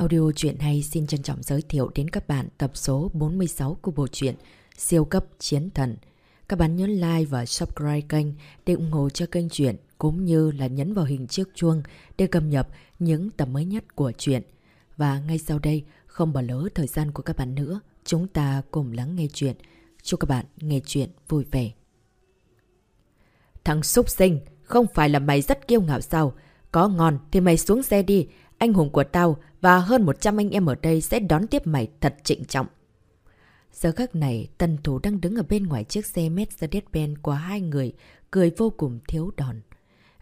Audio truyện hay xin trân trọng giới thiệu đến các bạn tập số 46 của bộ truyện Siêu cấp chiến thần. Các bạn nhấn like và subscribe kênh để ủng hộ cho kênh truyện cũng như là nhấn vào hình chiếc chuông để cập nhật những tập mới nhất của truyện. Và ngay sau đây, không bỏ lỡ thời gian của các bạn nữa, chúng ta cùng lắng nghe chuyện. Chúc các bạn nghe truyện vui vẻ. Thằng súc sinh, không phải là mày rất kiêu ngạo sao? Có ngon thì mày xuống xe đi, anh hùng của tao và hơn 100 anh em ở đây sẽ đón tiếp mày thật trịnh trọng. Giờ khắc này, tần thủ đang đứng ở bên ngoài chiếc xe Mercedes-Benz của hai người, cười vô cùng thiếu đòn.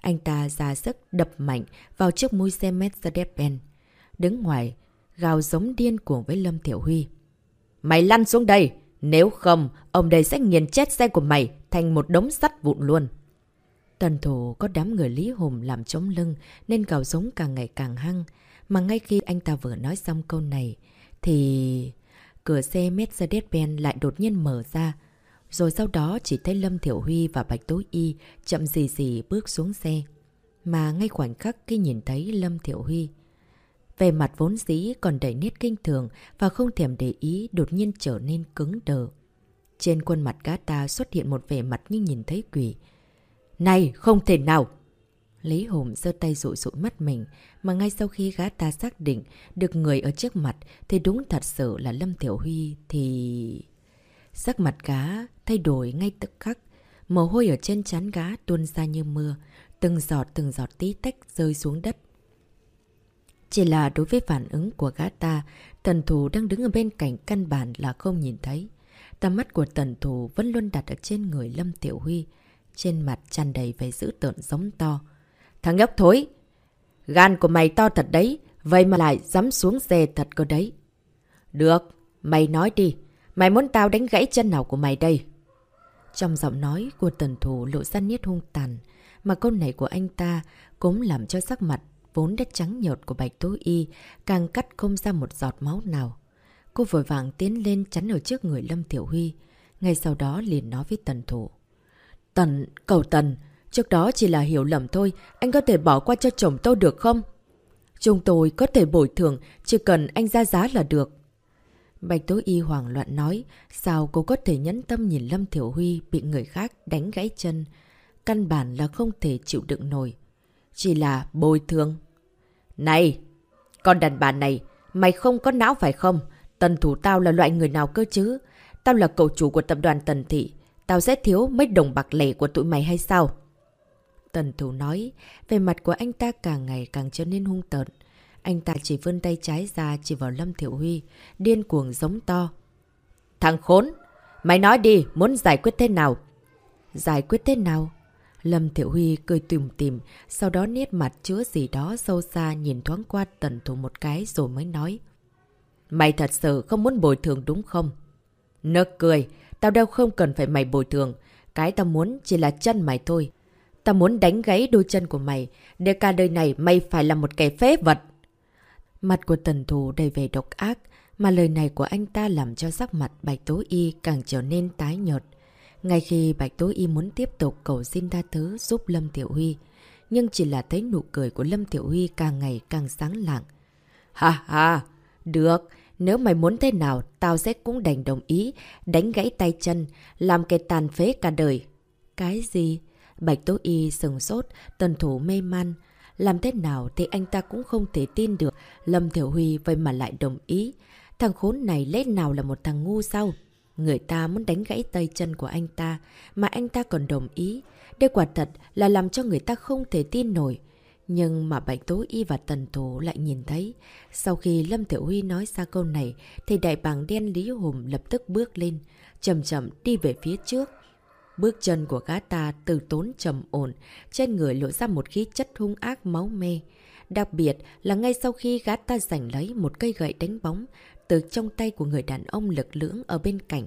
Anh ta ra sức đập mạnh vào chiếc mũi xe Mercedes-Benz. Đứng ngoài, gào giống điên cuồng với Lâm Thiểu Huy. Mày lăn xuống đây! Nếu không, ông đây sẽ nghiền chết xe của mày thành một đống sắt vụn luôn. Tần thủ có đám người Lý Hùng làm chống lưng nên gào giống càng ngày càng hăng. Mà ngay khi anh ta vừa nói xong câu này thì cửa xe Mercedes-Benz lại đột nhiên mở ra. Rồi sau đó chỉ thấy Lâm Thiểu Huy và Bạch Tối Y chậm gì gì bước xuống xe. Mà ngay khoảnh khắc khi nhìn thấy Lâm Thiểu Huy, về mặt vốn dĩ còn đầy nét kinh thường và không thèm để ý đột nhiên trở nên cứng đờ. Trên khuôn mặt gã ta xuất hiện một vẻ mặt như nhìn thấy quỷ. Này, không thể nào! Lý Hùng giơ tay rụi rụi mắt mình, mà ngay sau khi gã ta xác định được người ở trước mặt thì đúng thật sự là Lâm Tiểu Huy thì... Sắc mặt gã thay đổi ngay tức khắc, mồ hôi ở trên trán gã tuôn ra như mưa, từng giọt từng giọt tí tách rơi xuống đất. Chỉ là đối với phản ứng của gã ta, tần thủ đang đứng ở bên cạnh căn bản là không nhìn thấy. Tầm mắt của tần thủ vẫn luôn đặt ở trên người Lâm Tiểu Huy, trên mặt tràn đầy vẻ dữ tợn giống to. Thằng nhóc thối! Gan của mày to thật đấy, vậy mà lại dám xuống xe thật cơ đấy. Được, mày nói đi, mày muốn tao đánh gãy chân nào của mày đây? Trong giọng nói của tần thủ lộ ra niết hung tàn, mà câu này của anh ta cũng làm cho sắc mặt vốn đất trắng nhợt của Bạch Tố Y càng cắt không ra một giọt máu nào. Cô vội vàng tiến lên chắn ở trước người Lâm Tiểu Huy, ngay sau đó liền nói với tần thủ. Tần, cầu tần, trước đó chỉ là hiểu lầm thôi, anh có thể bỏ qua cho chồng tôi được không? Chúng tôi có thể bồi thường, chỉ cần anh ra giá là được. Bạch Tố Y hoảng loạn nói, sao cô có thể nhẫn tâm nhìn Lâm Thiểu Huy bị người khác đánh gãy chân? Căn bản là không thể chịu đựng nổi. Chỉ là bồi thường. Này, con đàn bà này, mày không có não phải không? Tần thủ tao là loại người nào cơ chứ? Tao là cậu chủ của tập đoàn Tần Thị. Tao sẽ thiếu mấy đồng bạc lẻ của tụi mày hay sao? Tần thủ nói, về mặt của anh ta càng ngày càng trở nên hung tợn. Anh ta chỉ vươn tay trái ra chỉ vào Lâm Thiểu Huy, điên cuồng giống to. Thằng khốn! Mày nói đi, muốn giải quyết thế nào? Giải quyết thế nào? Lâm Thiệu Huy cười tùm tìm, sau đó nét mặt chứa gì đó sâu xa nhìn thoáng qua tần thủ một cái rồi mới nói. Mày thật sự không muốn bồi thường đúng không? Nợ cười, tao đâu không cần phải mày bồi thường. Cái tao muốn chỉ là chân mày thôi ta muốn đánh gáy đôi chân của mày, để cả đời này mày phải là một kẻ phế vật. Mặt của tần thủ đầy vẻ độc ác, mà lời này của anh ta làm cho sắc mặt bạch tố y càng trở nên tái nhợt. Ngay khi Bạch Tố Y muốn tiếp tục cầu xin tha thứ giúp Lâm Tiểu Huy, nhưng chỉ là thấy nụ cười của Lâm Tiểu Huy càng ngày càng sáng lạng. Ha ha, được, nếu mày muốn thế nào, tao sẽ cũng đành đồng ý, đánh gãy tay chân, làm kẻ tàn phế cả đời. Cái gì? Bạch Tố Y sừng sốt, tần thủ mê man. Làm thế nào thì anh ta cũng không thể tin được Lâm Thiểu Huy vậy mà lại đồng ý. Thằng khốn này lẽ nào là một thằng ngu sao? Người ta muốn đánh gãy tay chân của anh ta, mà anh ta còn đồng ý. Đây quả thật là làm cho người ta không thể tin nổi. Nhưng mà Bạch Tố Y và Tần Thủ lại nhìn thấy. Sau khi Lâm Thiểu Huy nói ra câu này, thì đại bàng đen Lý Hùng lập tức bước lên, chậm chậm đi về phía trước. Bước chân của gã ta từ tốn trầm ổn, trên người lộ ra một khí chất hung ác máu mê. Đặc biệt là ngay sau khi gã ta giành lấy một cây gậy đánh bóng, từ trong tay của người đàn ông lực lưỡng ở bên cạnh.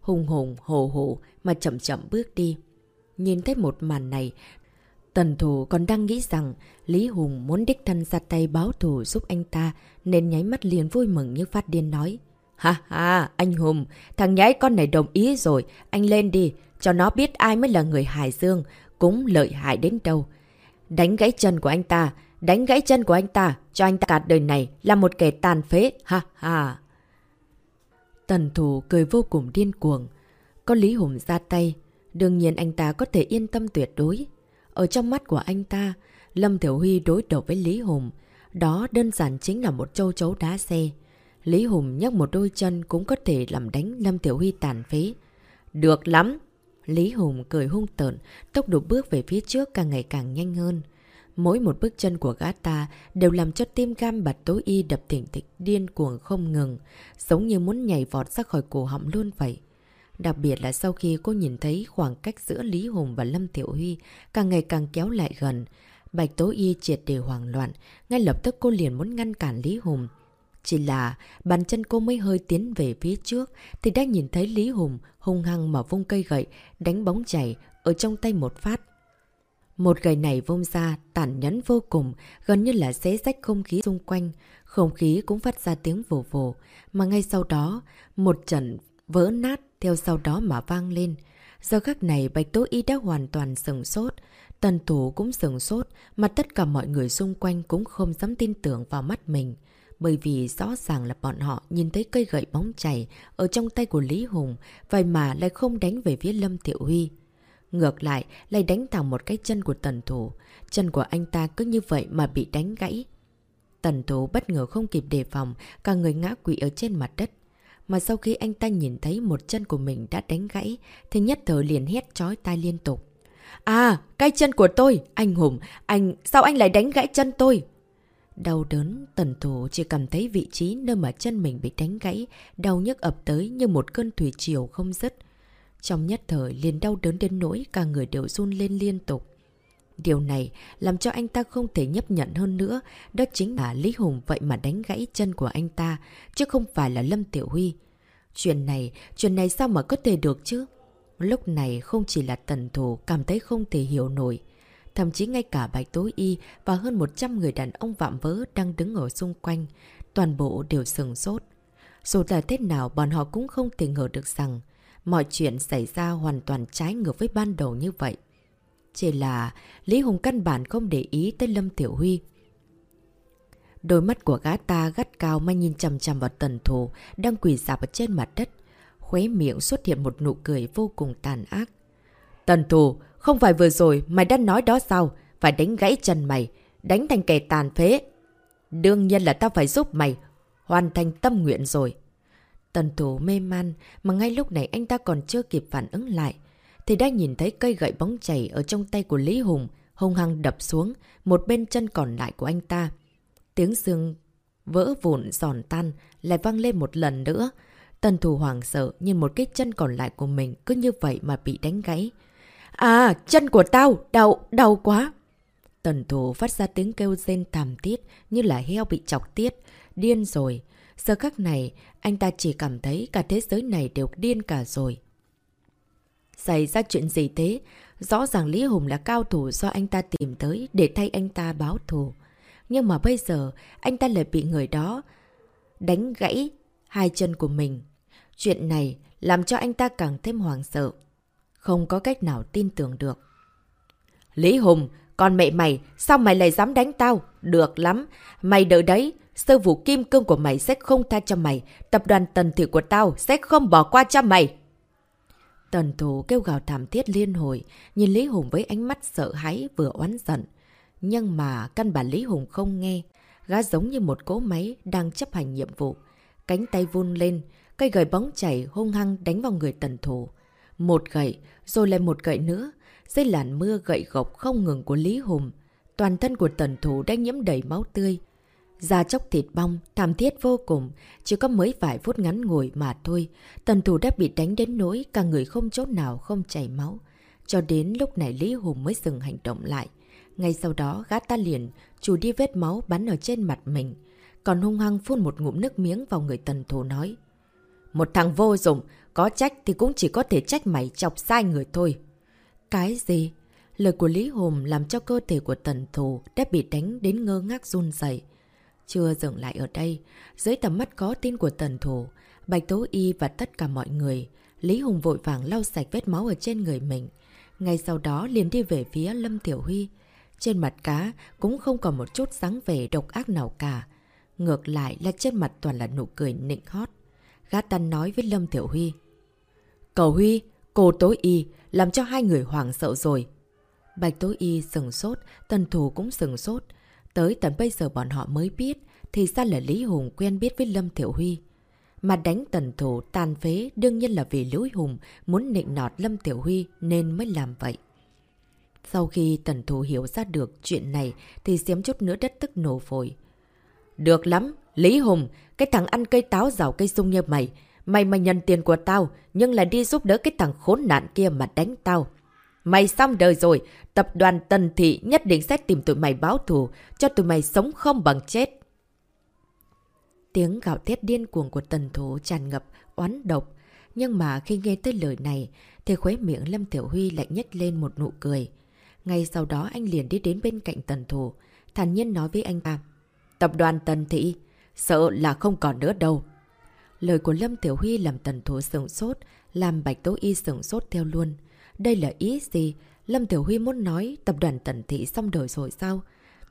Hùng hùng, hồ hồ mà chậm chậm bước đi. Nhìn thấy một màn này, Tần thủ còn đang nghĩ rằng Lý Hùng muốn đích thân ra tay báo thù giúp anh ta nên nháy mắt liền vui mừng như phát điên nói. Ha ha, anh Hùng, thằng nhái con này đồng ý rồi, anh lên đi, cho nó biết ai mới là người Hải Dương, cũng lợi hại đến đâu. Đánh gãy chân của anh ta, đánh gãy chân của anh ta, cho anh ta cả đời này là một kẻ tàn phế, ha ha. Tần thủ cười vô cùng điên cuồng. Có Lý Hùng ra tay, đương nhiên anh ta có thể yên tâm tuyệt đối. Ở trong mắt của anh ta, Lâm Thiểu Huy đối đầu với Lý Hùng. Đó đơn giản chính là một châu chấu đá xe. Lý Hùng nhấc một đôi chân cũng có thể làm đánh Lâm Tiểu Huy tàn phế. Được lắm! Lý Hùng cười hung tợn, tốc độ bước về phía trước càng ngày càng nhanh hơn. Mỗi một bước chân của gã ta đều làm cho tim gam bạch tối y đập thỉnh thịch điên cuồng không ngừng, giống như muốn nhảy vọt ra khỏi cổ họng luôn vậy. Đặc biệt là sau khi cô nhìn thấy khoảng cách giữa Lý Hùng và Lâm Tiểu Huy càng ngày càng kéo lại gần, Bạch Tố Y triệt để hoảng loạn, ngay lập tức cô liền muốn ngăn cản Lý Hùng. Chỉ là bàn chân cô mới hơi tiến về phía trước, thì đã nhìn thấy Lý Hùng hung hăng mở vung cây gậy, đánh bóng chảy ở trong tay một phát. Một gậy này vung ra tản nhẫn vô cùng, gần như là xé rách không khí xung quanh. Không khí cũng phát ra tiếng vồ vồ mà ngay sau đó, một trận vỡ nát theo sau đó mà vang lên. Giờ khắc này Bạch Tố Y đã hoàn toàn sừng sốt. Tần thủ cũng sừng sốt, mà tất cả mọi người xung quanh cũng không dám tin tưởng vào mắt mình bởi vì rõ ràng là bọn họ nhìn thấy cây gậy bóng chảy ở trong tay của Lý Hùng, vậy mà lại không đánh về phía Lâm Thiệu Huy. Ngược lại, lại đánh thẳng một cái chân của tần thủ. Chân của anh ta cứ như vậy mà bị đánh gãy. Tần thủ bất ngờ không kịp đề phòng, cả người ngã quỵ ở trên mặt đất. Mà sau khi anh ta nhìn thấy một chân của mình đã đánh gãy, thì nhất thời liền hét chói tai liên tục. À, cái chân của tôi! Anh Hùng, anh... Sao anh lại đánh gãy chân tôi? Đau đớn, tần thủ chỉ cảm thấy vị trí nơi mà chân mình bị đánh gãy, đau nhức ập tới như một cơn thủy triều không dứt. Trong nhất thời liền đau đớn đến nỗi cả người đều run lên liên tục. Điều này làm cho anh ta không thể nhấp nhận hơn nữa, đó chính là Lý Hùng vậy mà đánh gãy chân của anh ta, chứ không phải là Lâm Tiểu Huy. Chuyện này, chuyện này sao mà có thể được chứ? Lúc này không chỉ là tần thủ cảm thấy không thể hiểu nổi, Thậm chí ngay cả Bạch Tố Y và hơn 100 người đàn ông vạm vỡ đang đứng ở xung quanh, toàn bộ đều sừng sốt. Dù là thế nào bọn họ cũng không thể ngờ được rằng mọi chuyện xảy ra hoàn toàn trái ngược với ban đầu như vậy. Chỉ là Lý Hùng căn bản không để ý tới Lâm Tiểu Huy. Đôi mắt của gã ta gắt cao mà nhìn chầm chầm vào tần thù đang quỳ dạp ở trên mặt đất. Khuế miệng xuất hiện một nụ cười vô cùng tàn ác. Tần thù, không phải vừa rồi mày đã nói đó sao? Phải đánh gãy chân mày, đánh thành kẻ tàn phế. Đương nhiên là tao phải giúp mày hoàn thành tâm nguyện rồi. Tần thủ mê man mà ngay lúc này anh ta còn chưa kịp phản ứng lại. Thì đã nhìn thấy cây gậy bóng chảy ở trong tay của Lý Hùng hung hăng đập xuống một bên chân còn lại của anh ta. Tiếng xương vỡ vụn giòn tan lại vang lên một lần nữa. Tần thủ hoàng sợ nhìn một cái chân còn lại của mình cứ như vậy mà bị đánh gãy. À, chân của tao, đau, đau quá. Tần thủ phát ra tiếng kêu rên thảm thiết như là heo bị chọc tiết. Điên rồi. Giờ khắc này, anh ta chỉ cảm thấy cả thế giới này đều điên cả rồi. Xảy ra chuyện gì thế? Rõ ràng Lý Hùng là cao thủ do anh ta tìm tới để thay anh ta báo thù. Nhưng mà bây giờ, anh ta lại bị người đó đánh gãy hai chân của mình. Chuyện này làm cho anh ta càng thêm hoàng sợ không có cách nào tin tưởng được. Lý Hùng, con mẹ mày, sao mày lại dám đánh tao? Được lắm, mày đợi đấy, sư vụ kim cương của mày sẽ không tha cho mày, tập đoàn tần thị của tao sẽ không bỏ qua cho mày. Tần thủ kêu gào thảm thiết liên hồi, nhìn Lý Hùng với ánh mắt sợ hãi vừa oán giận. Nhưng mà căn bản Lý Hùng không nghe, gã giống như một cỗ máy đang chấp hành nhiệm vụ. Cánh tay vun lên, cây gời bóng chảy hung hăng đánh vào người tần thủ. Một gậy, rồi lại một gậy nữa. Dưới làn mưa gậy gộc không ngừng của Lý Hùng. Toàn thân của tần thủ đã nhiễm đầy máu tươi. Da chóc thịt bong, thảm thiết vô cùng. Chỉ có mấy vài phút ngắn ngủi mà thôi. Tần thủ đã bị đánh đến nỗi cả người không chỗ nào không chảy máu. Cho đến lúc này Lý Hùng mới dừng hành động lại. Ngay sau đó gã ta liền chủ đi vết máu bắn ở trên mặt mình. Còn hung hăng phun một ngụm nước miếng vào người tần thủ nói. Một thằng vô dụng, có trách thì cũng chỉ có thể trách mày chọc sai người thôi. Cái gì? Lời của Lý Hùng làm cho cơ thể của tần thù đã bị đánh đến ngơ ngác run dậy. Chưa dừng lại ở đây, dưới tầm mắt có tin của tần thù, Bạch Tố Y và tất cả mọi người, Lý Hùng vội vàng lau sạch vết máu ở trên người mình. Ngay sau đó liền đi về phía Lâm Tiểu Huy. Trên mặt cá cũng không còn một chút dáng vẻ độc ác nào cả. Ngược lại là trên mặt toàn là nụ cười nịnh hót. Gã Tân nói với Lâm Tiểu Huy. Cầu Huy, cô tối y, làm cho hai người hoảng sợ rồi. Bạch tối y sừng sốt, tần thủ cũng sừng sốt. Tới tận bây giờ bọn họ mới biết, thì ra là Lý Hùng quen biết với Lâm Tiểu Huy. Mà đánh tần thủ tàn phế đương nhiên là vì Lý Hùng muốn nịnh nọt Lâm Tiểu Huy nên mới làm vậy. Sau khi tần thủ hiểu ra được chuyện này thì xém chút nữa đất tức nổ phổi. Được lắm, Lý Hùng, cái thằng ăn cây táo rào cây sung như mày. Mày mà nhận tiền của tao, nhưng là đi giúp đỡ cái thằng khốn nạn kia mà đánh tao. Mày xong đời rồi, tập đoàn Tần Thị nhất định sẽ tìm tụi mày báo thù, cho tụi mày sống không bằng chết. Tiếng gạo thét điên cuồng của tần thủ tràn ngập, oán độc. Nhưng mà khi nghe tới lời này, thì khuế miệng Lâm Tiểu Huy lại nhếch lên một nụ cười. Ngay sau đó anh liền đi đến bên cạnh tần thủ, thản nhiên nói với anh ta. Tập đoàn Tần Thị, sợ là không còn nữa đâu. Lời của Lâm Tiểu Huy làm tần thủ sừng sốt, làm Bạch Tố Y sừng sốt theo luôn. Đây là ý gì? Lâm Tiểu Huy muốn nói tập đoàn Tần Thị xong đời rồi sao?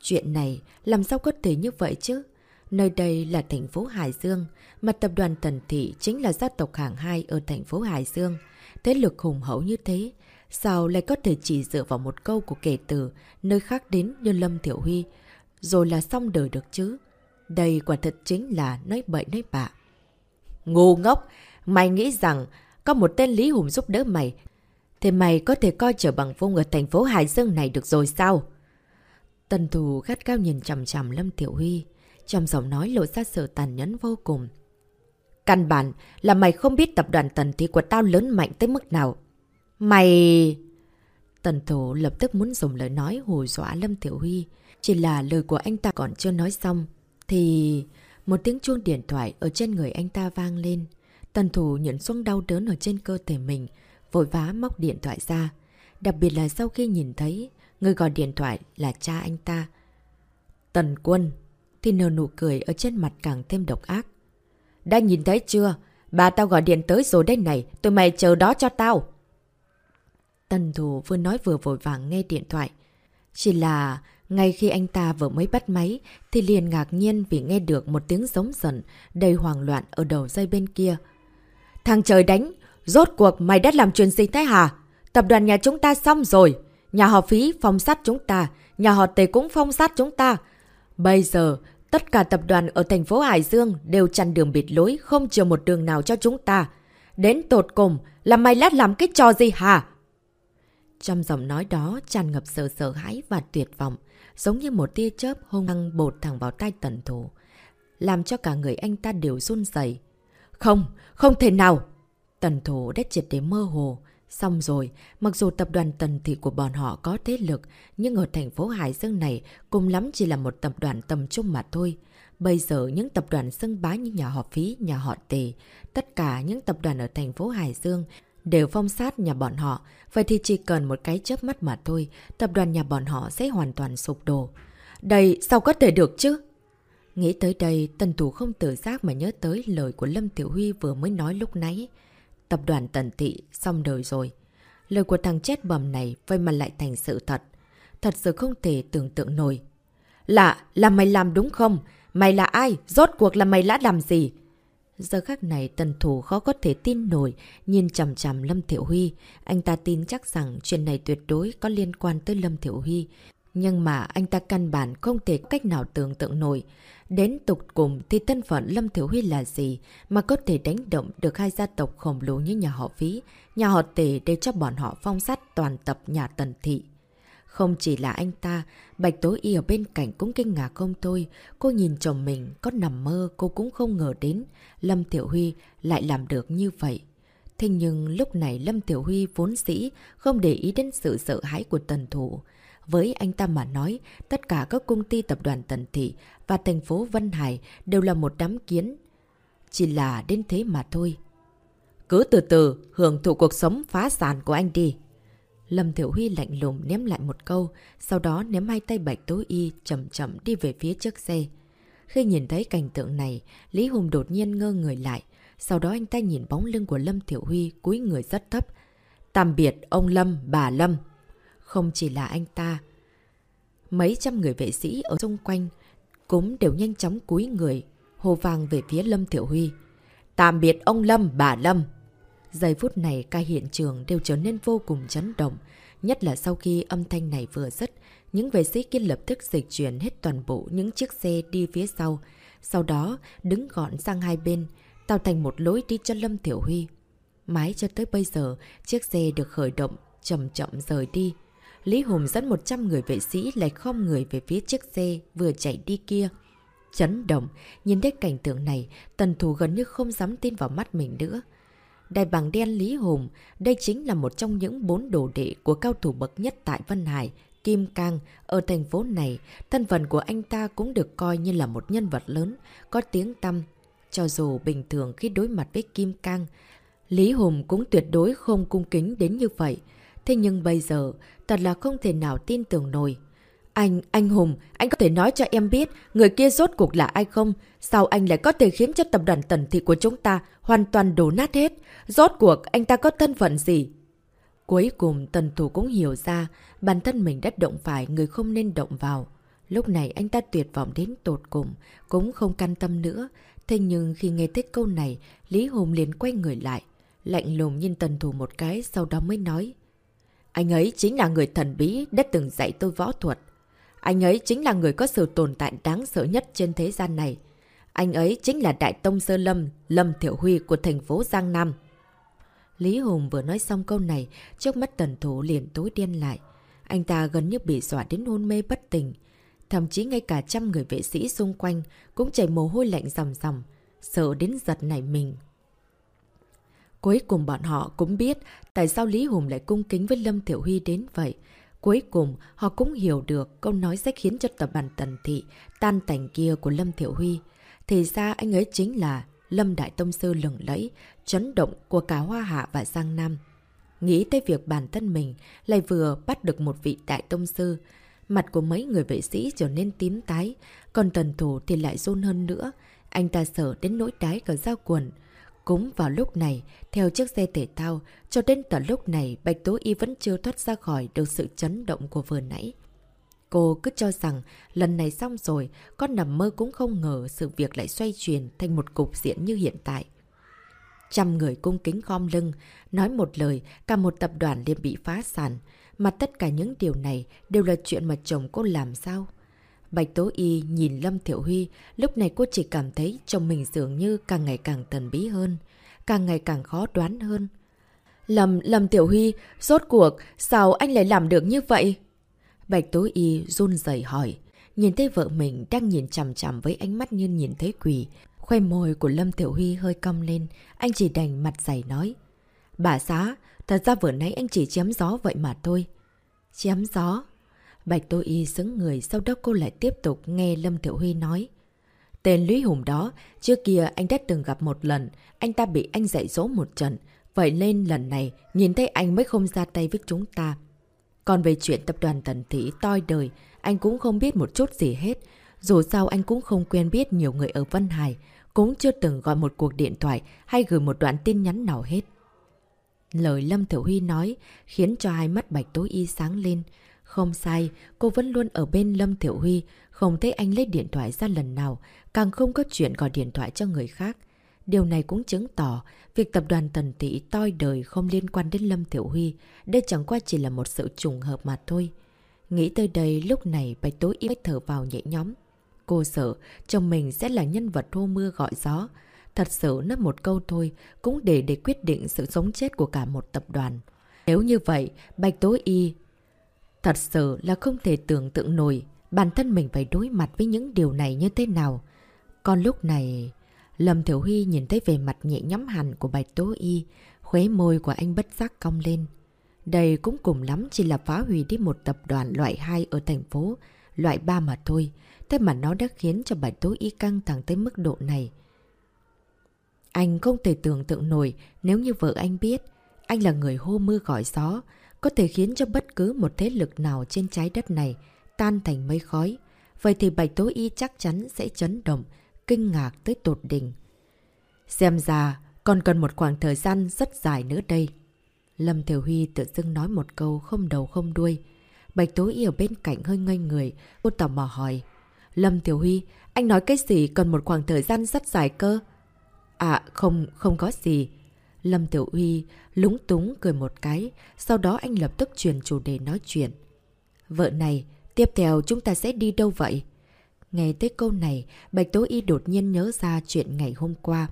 Chuyện này làm sao có thể như vậy chứ? Nơi đây là thành phố Hải Dương, mà tập đoàn Tần Thị chính là gia tộc hạng hai ở thành phố Hải Dương. Thế lực hùng hậu như thế, sao lại có thể chỉ dựa vào một câu của kẻ từ nơi khác đến như Lâm Tiểu Huy, rồi là xong đời được chứ? Đây quả thật chính là nói bậy nói bạ. Ngu ngốc! Mày nghĩ rằng có một tên Lý Hùng giúp đỡ mày, thì mày có thể coi trở bằng vung ở thành phố Hải Dương này được rồi sao? Tần thù gắt cao nhìn chầm chầm Lâm Tiểu Huy. Trong giọng nói lộ ra sự tàn nhẫn vô cùng. Căn bản là mày không biết tập đoàn tần thị của tao lớn mạnh tới mức nào. Mày... Tần thủ lập tức muốn dùng lời nói hù dọa Lâm Tiểu Huy. Chỉ là lời của anh ta còn chưa nói xong. Thì... Một tiếng chuông điện thoại ở trên người anh ta vang lên. Tần thủ nhận xuống đau đớn ở trên cơ thể mình. Vội vã móc điện thoại ra. Đặc biệt là sau khi nhìn thấy người gọi điện thoại là cha anh ta. Tần quân, thì nở nụ cười ở trên mặt càng thêm độc ác. Đã nhìn thấy chưa? Bà tao gọi điện tới rồi đây này, tụi mày chờ đó cho tao. Tần thủ vừa nói vừa vội vàng nghe điện thoại. Chỉ là ngay khi anh ta vừa mới bắt máy thì liền ngạc nhiên vì nghe được một tiếng giống giận đầy hoảng loạn ở đầu dây bên kia. Thằng trời đánh! Rốt cuộc mày đã làm chuyện gì thế hả? Tập đoàn nhà chúng ta xong rồi. Nhà họ phí phong sát chúng ta. Nhà họ tề cũng phong sát chúng ta. Bây giờ Tất cả tập đoàn ở thành phố Hải Dương đều chặn đường bịt lối, không chừa một đường nào cho chúng ta. Đến tột cùng là mày lát làm cái trò gì hả? Trong giọng nói đó tràn ngập sợ sợ hãi và tuyệt vọng, giống như một tia chớp hung hăng bột thẳng vào tay tần thủ, làm cho cả người anh ta đều run rẩy. Không, không thể nào! Tần thủ đã triệt đến mơ hồ, Xong rồi, mặc dù tập đoàn tần thị của bọn họ có thế lực, nhưng ở thành phố Hải Dương này cùng lắm chỉ là một tập đoàn tầm trung mà thôi. Bây giờ những tập đoàn xưng bá như nhà họ phí, nhà họ tề, tất cả những tập đoàn ở thành phố Hải Dương đều phong sát nhà bọn họ. Vậy thì chỉ cần một cái chớp mắt mà thôi, tập đoàn nhà bọn họ sẽ hoàn toàn sụp đổ. Đây, sao có thể được chứ? Nghĩ tới đây, tần thủ không tự giác mà nhớ tới lời của Lâm Tiểu Huy vừa mới nói lúc nãy. Tập đoàn Tần Thị xong đời rồi. Lời của thằng chết bầm này vây mặt lại thành sự thật. Thật sự không thể tưởng tượng nổi. Lạ, là mày làm đúng không? Mày là ai? Rốt cuộc là mày đã làm gì? Giờ khắc này tần thủ khó có thể tin nổi, nhìn chầm chầm Lâm Thiệu Huy. Anh ta tin chắc rằng chuyện này tuyệt đối có liên quan tới Lâm Thiệu Huy. Nhưng mà anh ta căn bản không thể cách nào tưởng tượng nổi. Đến tục cùng thì thân phận Lâm Thiểu Huy là gì mà có thể đánh động được hai gia tộc khổng lồ như nhà họ Phí, nhà họ Tề để cho bọn họ phong sát toàn tập nhà Tần Thị. Không chỉ là anh ta, Bạch Tố Y ở bên cạnh cũng kinh ngạc không thôi. Cô nhìn chồng mình, có nằm mơ cô cũng không ngờ đến Lâm Tiểu Huy lại làm được như vậy. Thế nhưng lúc này Lâm Tiểu Huy vốn dĩ không để ý đến sự sợ hãi của tần thủ. Với anh ta mà nói, tất cả các công ty tập đoàn Tần Thị và thành phố Vân Hải đều là một đám kiến. Chỉ là đến thế mà thôi. Cứ từ từ hưởng thụ cuộc sống phá sản của anh đi. Lâm Thiểu Huy lạnh lùng ném lại một câu, sau đó ném hai tay bạch tối y chậm chậm đi về phía trước xe. Khi nhìn thấy cảnh tượng này, Lý Hùng đột nhiên ngơ người lại. Sau đó anh ta nhìn bóng lưng của Lâm Thiểu Huy cúi người rất thấp. Tạm biệt ông Lâm, bà Lâm. Không chỉ là anh ta, mấy trăm người vệ sĩ ở xung quanh cũng đều nhanh chóng cúi người, hồ vàng về phía Lâm Tiểu Huy. Tạm biệt ông Lâm, bà Lâm. Giây phút này ca hiện trường đều trở nên vô cùng chấn động. Nhất là sau khi âm thanh này vừa dứt, những vệ sĩ kia lập tức dịch chuyển hết toàn bộ những chiếc xe đi phía sau. Sau đó đứng gọn sang hai bên, tạo thành một lối đi cho Lâm Tiểu Huy. Mãi cho tới bây giờ, chiếc xe được khởi động, chậm chậm rời đi. Lý Hùng dẫn 100 người vệ sĩ lại khom người về phía chiếc xe vừa chạy đi kia. Chấn động, nhìn thấy cảnh tượng này, tần thù gần như không dám tin vào mắt mình nữa. Đại bàng đen Lý Hùng, đây chính là một trong những bốn đồ đệ của cao thủ bậc nhất tại Vân Hải, Kim Cang. Ở thành phố này, thân phận của anh ta cũng được coi như là một nhân vật lớn, có tiếng tăm. Cho dù bình thường khi đối mặt với Kim Cang, Lý Hùng cũng tuyệt đối không cung kính đến như vậy. Thế nhưng bây giờ, thật là không thể nào tin tưởng nổi. Anh, anh Hùng, anh có thể nói cho em biết người kia rốt cuộc là ai không? Sao anh lại có thể khiến cho tập đoàn tần thị của chúng ta hoàn toàn đổ nát hết? Rốt cuộc anh ta có thân phận gì? Cuối cùng tần thủ cũng hiểu ra bản thân mình đã động phải người không nên động vào. Lúc này anh ta tuyệt vọng đến tột cùng, cũng không can tâm nữa. Thế nhưng khi nghe thấy câu này, Lý Hùng liền quay người lại. Lạnh lùng nhìn tần thủ một cái sau đó mới nói. Anh ấy chính là người thần bí đã từng dạy tôi võ thuật. Anh ấy chính là người có sự tồn tại đáng sợ nhất trên thế gian này. Anh ấy chính là Đại Tông Sơ Lâm, Lâm Thiểu Huy của thành phố Giang Nam. Lý Hùng vừa nói xong câu này, trước mắt tần thủ liền tối đen lại. Anh ta gần như bị dọa đến hôn mê bất tỉnh. Thậm chí ngay cả trăm người vệ sĩ xung quanh cũng chảy mồ hôi lạnh ròng ròng, sợ đến giật nảy mình. Cuối cùng bọn họ cũng biết tại sao Lý Hùng lại cung kính với Lâm Thiểu Huy đến vậy. Cuối cùng, họ cũng hiểu được câu nói sẽ khiến cho tập đoàn Tần Thị tan tành kia của Lâm Thiểu Huy. Thì ra anh ấy chính là Lâm Đại Tông Sư lừng lẫy, chấn động của cả Hoa Hạ và Giang Nam. Nghĩ tới việc bản thân mình lại vừa bắt được một vị Đại Tông Sư. Mặt của mấy người vệ sĩ trở nên tím tái, còn tần thủ thì lại rôn hơn nữa. Anh ta sợ đến nỗi tái cả dao quần. Cũng vào lúc này, theo chiếc xe thể thao, cho đến tận lúc này Bạch Tố Y vẫn chưa thoát ra khỏi được sự chấn động của vừa nãy. Cô cứ cho rằng lần này xong rồi, con nằm mơ cũng không ngờ sự việc lại xoay chuyển thành một cục diện như hiện tại. Trăm người cung kính khom lưng, nói một lời, cả một tập đoàn liền bị phá sản. Mà tất cả những điều này đều là chuyện mà chồng cô làm sao? Bạch Tố Y nhìn Lâm Thiệu Huy, lúc này cô chỉ cảm thấy chồng mình dường như càng ngày càng thần bí hơn, càng ngày càng khó đoán hơn. Lâm, Lâm Tiểu Huy, rốt cuộc, sao anh lại làm được như vậy? Bạch Tố Y run rẩy hỏi, nhìn thấy vợ mình đang nhìn chằm chằm với ánh mắt như nhìn thấy quỷ. Khoe môi của Lâm Tiểu Huy hơi cong lên, anh chỉ đành mặt dày nói. Bà xá, thật ra vừa nãy anh chỉ chém gió vậy mà thôi. Chém gió? Bạch Tô Y xứng người, sau đó cô lại tiếp tục nghe Lâm Thiệu Huy nói. Tên Lý Hùng đó, trước kia anh đã từng gặp một lần, anh ta bị anh dạy dỗ một trận. Vậy nên lần này, nhìn thấy anh mới không ra tay với chúng ta. Còn về chuyện tập đoàn Tần Thị toi đời, anh cũng không biết một chút gì hết. Dù sao anh cũng không quen biết nhiều người ở Vân Hải, cũng chưa từng gọi một cuộc điện thoại hay gửi một đoạn tin nhắn nào hết. Lời Lâm Thiểu Huy nói khiến cho hai mắt Bạch Tối Y sáng lên. Không sai, cô vẫn luôn ở bên Lâm Thiểu Huy, không thấy anh lấy điện thoại ra lần nào, càng không có chuyện gọi điện thoại cho người khác. Điều này cũng chứng tỏ việc tập đoàn Tần Tỷ toi đời không liên quan đến Lâm Thiểu Huy, đây chẳng qua chỉ là một sự trùng hợp mà thôi. Nghĩ tới đây lúc này Bạch Tố Y thở vào nhẹ nhóm. Cô sợ chồng mình sẽ là nhân vật hô mưa gọi gió. Thật sự nó một câu thôi cũng để để quyết định sự sống chết của cả một tập đoàn. Nếu như vậy, Bạch Tố Y Thật sự là không thể tưởng tượng nổi bản thân mình phải đối mặt với những điều này như thế nào. Còn lúc này, Lâm Thiểu Huy nhìn thấy về mặt nhẹ nhắm hẳn của Bạch Tố Y, khuế môi của anh bất giác cong lên. Đây cũng cùng lắm chỉ là phá hủy đi một tập đoàn loại 2 ở thành phố, loại 3 mà thôi. Thế mà nó đã khiến cho Bạch Tố Y căng thẳng tới mức độ này. Anh không thể tưởng tượng nổi nếu như vợ anh biết, anh là người hô mưa gọi gió, có thể khiến cho bất cứ một thế lực nào trên trái đất này tan thành mây khói. Vậy thì Bạch Tố Y chắc chắn sẽ chấn động, kinh ngạc tới tột đỉnh. Xem ra, còn cần một khoảng thời gian rất dài nữa đây. Lâm Thiểu Huy tự dưng nói một câu không đầu không đuôi. Bạch Tố Y ở bên cạnh hơi ngây người, cô tò mò hỏi. Lâm Tiểu Huy, anh nói cái gì cần một khoảng thời gian rất dài cơ? À, không, không có gì. Lâm Tiểu Huy lúng túng cười một cái, sau đó anh lập tức chuyển chủ đề nói chuyện. Vợ này, tiếp theo chúng ta sẽ đi đâu vậy? Nghe tới câu này, Bạch Tố Y đột nhiên nhớ ra chuyện ngày hôm qua.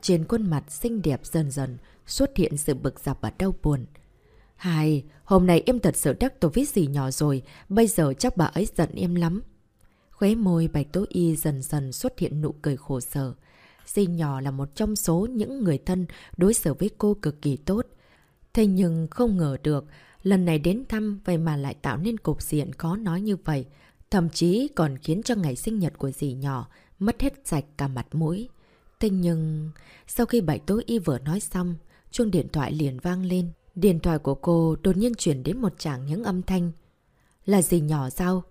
Trên khuôn mặt xinh đẹp dần dần xuất hiện sự bực dọc và đau buồn. Hài, hôm nay em thật sự đắc tổ viết gì nhỏ rồi, bây giờ chắc bà ấy giận em lắm. Khuế môi Bạch Tố Y dần dần xuất hiện nụ cười khổ sở. Dì nhỏ là một trong số những người thân đối xử với cô cực kỳ tốt. Thế nhưng không ngờ được, lần này đến thăm vậy mà lại tạo nên cục diện có nói như vậy. Thậm chí còn khiến cho ngày sinh nhật của dì nhỏ mất hết sạch cả mặt mũi. Thế nhưng, sau khi bảy tối Y vừa nói xong, chuông điện thoại liền vang lên. Điện thoại của cô đột nhiên chuyển đến một chàng những âm thanh. Là gì nhỏ sao?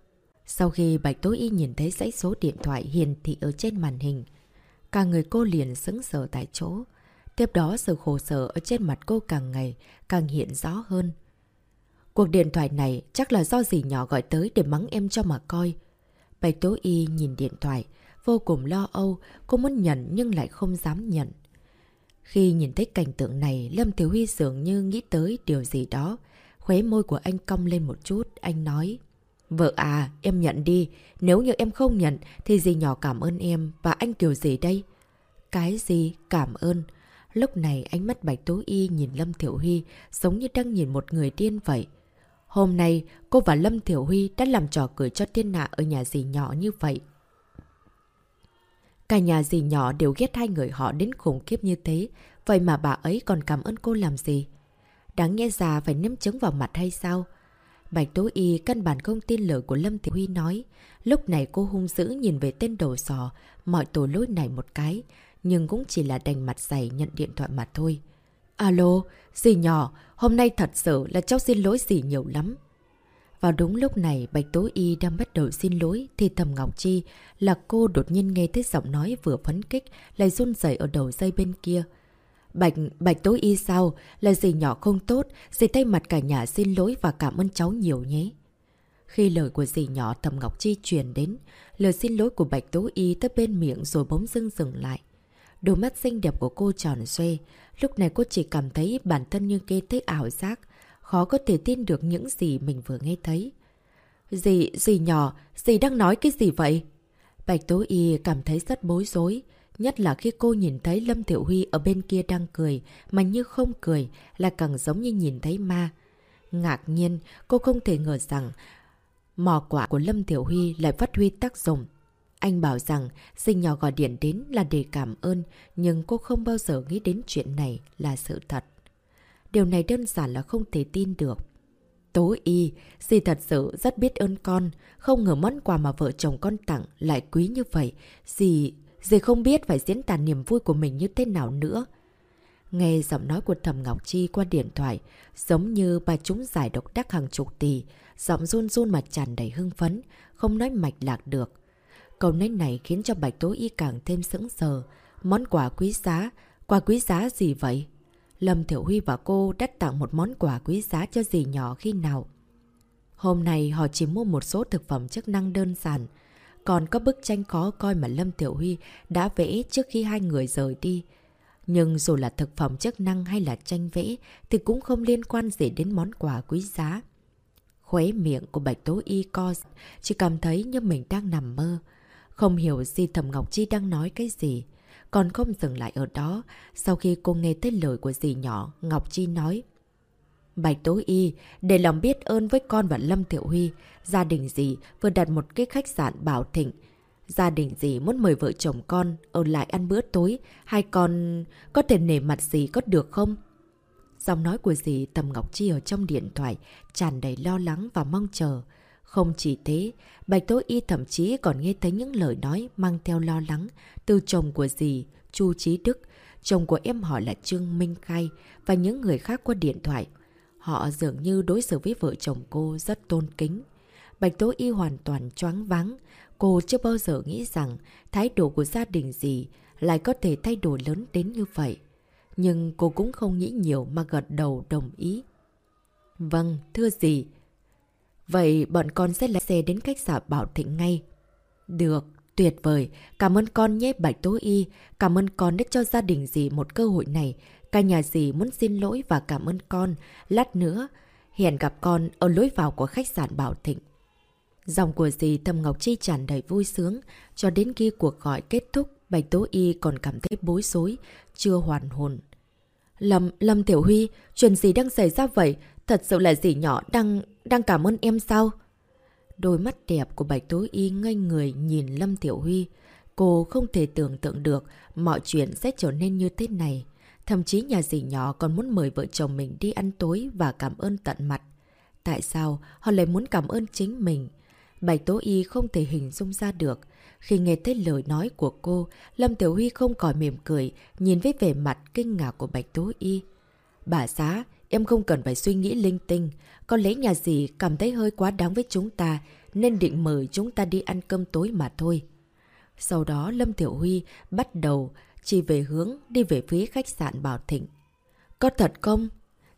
Sau khi Bạch Tố Y nhìn thấy dãy số điện thoại hiển thị ở trên màn hình, cả người cô liền sững sờ tại chỗ. Tiếp đó sự khổ sở ở trên mặt cô càng ngày càng hiện rõ hơn. Cuộc điện thoại này chắc là do gì nhỏ gọi tới để mắng em cho mà coi. Bạch Tố Y nhìn điện thoại, vô cùng lo âu, cô muốn nhận nhưng lại không dám nhận. Khi nhìn thấy cảnh tượng này, Lâm Thiếu Huy dường như nghĩ tới điều gì đó. Khuế môi của anh cong lên một chút, anh nói. Vợ à, em nhận đi. Nếu như em không nhận, thì dì nhỏ cảm ơn em và anh kiểu gì đây? Cái gì? Cảm ơn. Lúc này ánh mắt Bạch Tố Y nhìn Lâm Thiểu Huy giống như đang nhìn một người điên vậy. Hôm nay, cô và Lâm Thiểu Huy đã làm trò cười cho thiên nạ ở nhà dì nhỏ như vậy. Cả nhà dì nhỏ đều ghét hai người họ đến khủng khiếp như thế, vậy mà bà ấy còn cảm ơn cô làm gì? Đáng nghe già phải ném trứng vào mặt hay sao? Bạch Tố Y căn bản không tin lời của Lâm Thị Huy nói. Lúc này cô hung dữ nhìn về tên đầu sò, mọi tổ lỗi này một cái, nhưng cũng chỉ là đành mặt dày nhận điện thoại mà thôi. Alo, dì nhỏ, hôm nay thật sự là cháu xin lỗi dì nhiều lắm. Vào đúng lúc này, Bạch Tố Y đang bắt đầu xin lỗi, thì Thầm Ngọc Chi là cô đột nhiên nghe thấy giọng nói vừa phấn kích, lại run rẩy ở đầu dây bên kia. Bạch, Bạch tối Y sao? Là gì nhỏ không tốt, dì tay mặt cả nhà xin lỗi và cảm ơn cháu nhiều nhé. Khi lời của dì nhỏ Thầm Ngọc Chi truyền đến, lời xin lỗi của Bạch Tố Y tới bên miệng rồi bỗng dưng dừng lại. Đôi mắt xinh đẹp của cô tròn xoay, lúc này cô chỉ cảm thấy bản thân như kê thấy ảo giác, khó có thể tin được những gì mình vừa nghe thấy. Dì, dì nhỏ, dì đang nói cái gì vậy? Bạch Tố Y cảm thấy rất bối rối, nhất là khi cô nhìn thấy Lâm Thiểu Huy ở bên kia đang cười, mà như không cười, là càng giống như nhìn thấy ma. Ngạc nhiên, cô không thể ngờ rằng mò quả của Lâm Thiểu Huy lại phát huy tác dụng. Anh bảo rằng sinh nhỏ gọi điện đến là để cảm ơn, nhưng cô không bao giờ nghĩ đến chuyện này là sự thật. Điều này đơn giản là không thể tin được. Tố y, dì thật sự rất biết ơn con, không ngờ món quà mà vợ chồng con tặng lại quý như vậy. Dì, dì không biết phải diễn tả niềm vui của mình như thế nào nữa. Nghe giọng nói của Thầm Ngọc Chi qua điện thoại, giống như bà chúng giải độc đắc hàng chục tỷ, giọng run run mà tràn đầy hưng phấn, không nói mạch lạc được. Câu nói này khiến cho Bạch Tố Y càng thêm sững sờ. Món quà quý giá, quà quý giá gì vậy? Lâm Thiểu Huy và cô đã tặng một món quà quý giá cho dì nhỏ khi nào. Hôm nay họ chỉ mua một số thực phẩm chức năng đơn giản. Còn có bức tranh khó coi mà Lâm tiểu Huy đã vẽ trước khi hai người rời đi. Nhưng dù là thực phẩm chức năng hay là tranh vẽ thì cũng không liên quan gì đến món quà quý giá. Khuế miệng của Bạch Tố Y co chỉ cảm thấy như mình đang nằm mơ. Không hiểu gì Thẩm Ngọc Chi đang nói cái gì. Còn không dừng lại ở đó, sau khi cô nghe thấy lời của dì nhỏ, Ngọc Chi nói. Bạch Tố Y, để lòng biết ơn với con và Lâm Thiệu Huy, gia đình dì vừa đặt một cái khách sạn bảo thịnh. Gia đình dì muốn mời vợ chồng con ở lại ăn bữa tối, hai con có thể nể mặt dì có được không? Giọng nói của dì Tầm Ngọc Chi ở trong điện thoại tràn đầy lo lắng và mong chờ. Không chỉ thế, Bạch Tố Y thậm chí còn nghe thấy những lời nói mang theo lo lắng từ chồng của dì, Chu Trí Đức, chồng của em họ là Trương Minh Khai và những người khác qua điện thoại. Họ dường như đối xử với vợ chồng cô rất tôn kính. Bạch Tố Y hoàn toàn choáng váng. Cô chưa bao giờ nghĩ rằng thái độ của gia đình gì lại có thể thay đổi lớn đến như vậy. Nhưng cô cũng không nghĩ nhiều mà gật đầu đồng ý. Vâng, thưa dì, Vậy bọn con sẽ lái xe đến khách sạn Bảo Thịnh ngay. Được, tuyệt vời. Cảm ơn con nhé Bạch Tố Y. Cảm ơn con đã cho gia đình dì một cơ hội này. Cả nhà dì muốn xin lỗi và cảm ơn con. Lát nữa, hẹn gặp con ở lối vào của khách sạn Bảo Thịnh. Dòng của dì Thầm Ngọc Chi tràn đầy vui sướng. Cho đến khi cuộc gọi kết thúc, Bạch Tố Y còn cảm thấy bối rối, chưa hoàn hồn. Lâm, Lâm Tiểu Huy, chuyện gì đang xảy ra vậy? Thật sự là dì nhỏ đang, đang cảm ơn em sao? Đôi mắt đẹp của Bạch Tố Y ngây người nhìn Lâm Tiểu Huy. Cô không thể tưởng tượng được mọi chuyện sẽ trở nên như thế này. Thậm chí nhà dì nhỏ còn muốn mời vợ chồng mình đi ăn tối và cảm ơn tận mặt. Tại sao họ lại muốn cảm ơn chính mình? Bạch Tố Y không thể hình dung ra được. Khi nghe thấy lời nói của cô, Lâm Tiểu Huy không khỏi mỉm cười, nhìn với vẻ mặt kinh ngạc của Bạch Tố Y. Bà xã, em không cần phải suy nghĩ linh tinh. Có lẽ nhà dì cảm thấy hơi quá đáng với chúng ta, nên định mời chúng ta đi ăn cơm tối mà thôi. Sau đó Lâm Tiểu Huy bắt đầu chỉ về hướng đi về phía khách sạn Bảo Thịnh. Có thật không?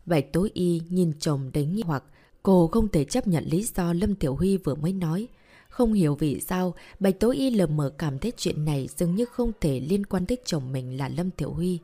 Bạch Tố Y nhìn chồng đầy nghi hoặc cô không thể chấp nhận lý do Lâm Tiểu Huy vừa mới nói. Không hiểu vì sao, Bạch Tố Y lờ mờ cảm thấy chuyện này dường như không thể liên quan tới chồng mình là Lâm Tiểu Huy.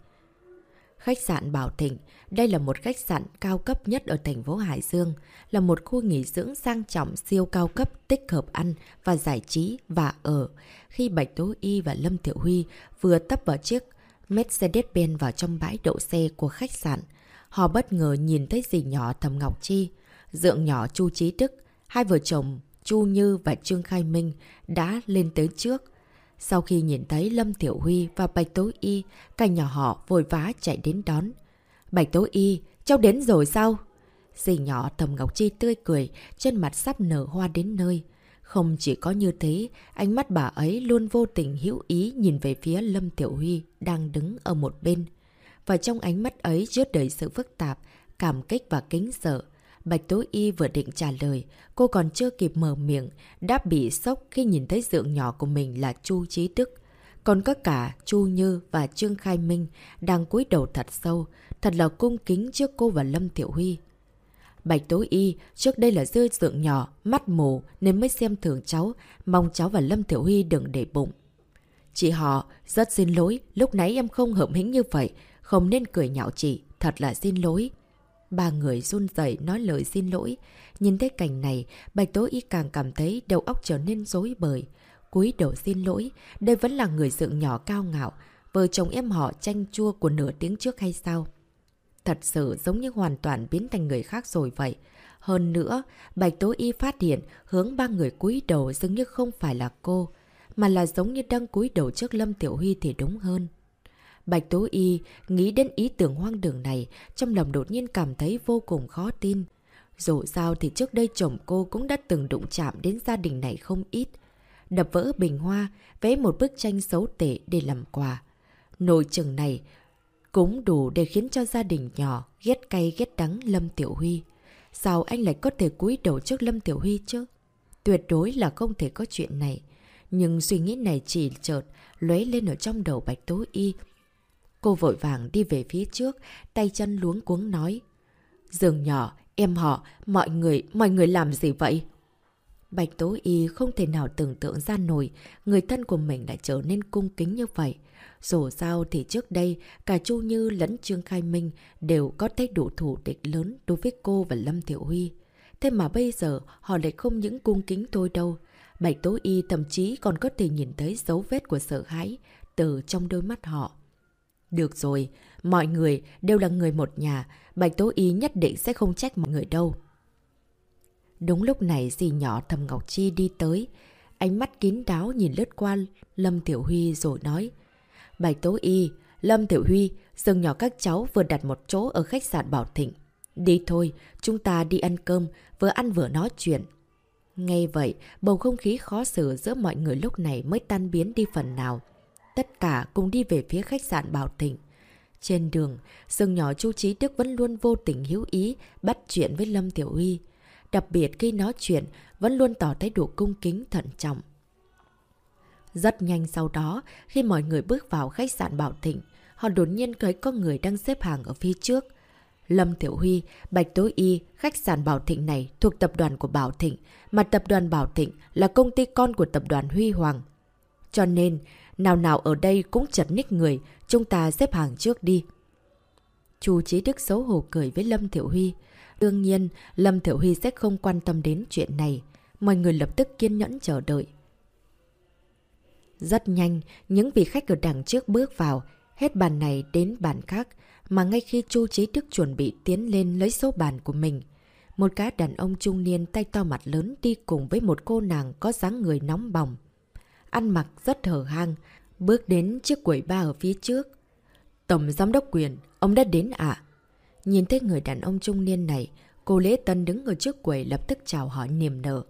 Khách sạn Bảo Thịnh, đây là một khách sạn cao cấp nhất ở thành phố Hải Dương, là một khu nghỉ dưỡng sang trọng siêu cao cấp tích hợp ăn và giải trí và ở. Khi Bạch Tố Y và Lâm Tiểu Huy vừa tấp vào chiếc Mercedes-Benz vào trong bãi đậu xe của khách sạn, họ bất ngờ nhìn thấy dì nhỏ Thầm Ngọc Chi, dượng nhỏ Chu Trí Đức, hai vợ chồng Chu Như và Trương Khai Minh đã lên tới trước. Sau khi nhìn thấy Lâm Tiểu Huy và Bạch Tố Y, cả nhỏ họ vội vã chạy đến đón. Bạch Tố Y, cháu đến rồi sao? Dì nhỏ Thầm Ngọc Chi tươi cười, trên mặt sắp nở hoa đến nơi. Không chỉ có như thế, ánh mắt bà ấy luôn vô tình hữu ý nhìn về phía Lâm Tiểu Huy đang đứng ở một bên. Và trong ánh mắt ấy chứa đầy sự phức tạp, cảm kích và kính sợ. Bạch Tố Y vừa định trả lời, cô còn chưa kịp mở miệng, đã bị sốc khi nhìn thấy dượng nhỏ của mình là Chu Trí Đức. Còn có cả Chu Như và Trương Khai Minh đang cúi đầu thật sâu, thật là cung kính trước cô và Lâm Tiểu Huy. Bạch Tố Y trước đây là dư dượng nhỏ, mắt mù nên mới xem thường cháu, mong cháu và Lâm Tiểu Huy đừng để bụng. Chị họ, rất xin lỗi, lúc nãy em không hợp hĩnh như vậy, không nên cười nhạo chị, thật là xin lỗi. Ba người run rẩy nói lời xin lỗi. Nhìn thấy cảnh này, Bạch Tố Y càng cảm thấy đầu óc trở nên rối bời. cúi đầu xin lỗi, đây vẫn là người dựng nhỏ cao ngạo, vợ chồng em họ tranh chua của nửa tiếng trước hay sao? Thật sự giống như hoàn toàn biến thành người khác rồi vậy. Hơn nữa, Bạch Tố Y phát hiện hướng ba người cúi đầu dường như không phải là cô, mà là giống như đang cúi đầu trước Lâm Tiểu Huy thì đúng hơn. Bạch Tố Y nghĩ đến ý tưởng hoang đường này, trong lòng đột nhiên cảm thấy vô cùng khó tin. Dù sao thì trước đây chồng cô cũng đã từng đụng chạm đến gia đình này không ít. Đập vỡ bình hoa, vẽ một bức tranh xấu tệ để làm quà. Nồi chừng này cũng đủ để khiến cho gia đình nhỏ ghét cay ghét đắng Lâm Tiểu Huy. Sao anh lại có thể cúi đầu trước Lâm Tiểu Huy chứ? Tuyệt đối là không thể có chuyện này. Nhưng suy nghĩ này chỉ chợt lóe lên ở trong đầu Bạch Tố Y Cô vội vàng đi về phía trước, tay chân luống cuống nói. dường nhỏ, em họ, mọi người, mọi người làm gì vậy? Bạch Tố Y không thể nào tưởng tượng ra nổi người thân của mình đã trở nên cung kính như vậy. Dù sao thì trước đây, cả Chu Như lẫn Trương Khai Minh đều có thấy đủ thủ địch lớn đối với cô và Lâm Tiểu Huy. Thế mà bây giờ họ lại không những cung kính thôi đâu. Bạch Tố Y thậm chí còn có thể nhìn thấy dấu vết của sợ hãi từ trong đôi mắt họ. Được rồi, mọi người đều là người một nhà, Bạch Tố Y nhất định sẽ không trách mọi người đâu. Đúng lúc này dì nhỏ Thầm Ngọc Chi đi tới, ánh mắt kín đáo nhìn lướt qua Lâm Tiểu Huy rồi nói. Bạch Tố Y, Lâm Tiểu Huy, dường nhỏ các cháu vừa đặt một chỗ ở khách sạn Bảo Thịnh. Đi thôi, chúng ta đi ăn cơm, vừa ăn vừa nói chuyện. Ngay vậy, bầu không khí khó xử giữa mọi người lúc này mới tan biến đi phần nào tất cả cùng đi về phía khách sạn Bảo Thịnh. Trên đường, Dương nhỏ chú Trí Đức vẫn luôn vô tình hiếu ý bắt chuyện với Lâm Tiểu Huy. Đặc biệt khi nói chuyện, vẫn luôn tỏ thái độ cung kính thận trọng. Rất nhanh sau đó, khi mọi người bước vào khách sạn Bảo Thịnh, họ đột nhiên thấy có người đang xếp hàng ở phía trước. Lâm Tiểu Huy, Bạch Tố Y, khách sạn Bảo Thịnh này thuộc tập đoàn của Bảo Thịnh, mà tập đoàn Bảo Thịnh là công ty con của tập đoàn Huy Hoàng. Cho nên, nào nào ở đây cũng chật ních người, chúng ta xếp hàng trước đi. Chu Chí Đức xấu hổ cười với Lâm Thiểu Huy. Đương nhiên, Lâm Thiểu Huy sẽ không quan tâm đến chuyện này. Mọi người lập tức kiên nhẫn chờ đợi. Rất nhanh, những vị khách ở đằng trước bước vào, hết bàn này đến bàn khác, mà ngay khi Chu Chí Đức chuẩn bị tiến lên lấy số bàn của mình, một cá đàn ông trung niên tay to mặt lớn đi cùng với một cô nàng có dáng người nóng bỏng. Ăn mặc rất hở hang, bước đến chiếc quầy ba ở phía trước. Tổng giám đốc quyền, ông đã đến ạ. À? Nhìn thấy người đàn ông trung niên này, cô Lễ Tân đứng ở trước quầy lập tức chào hỏi niềm nở.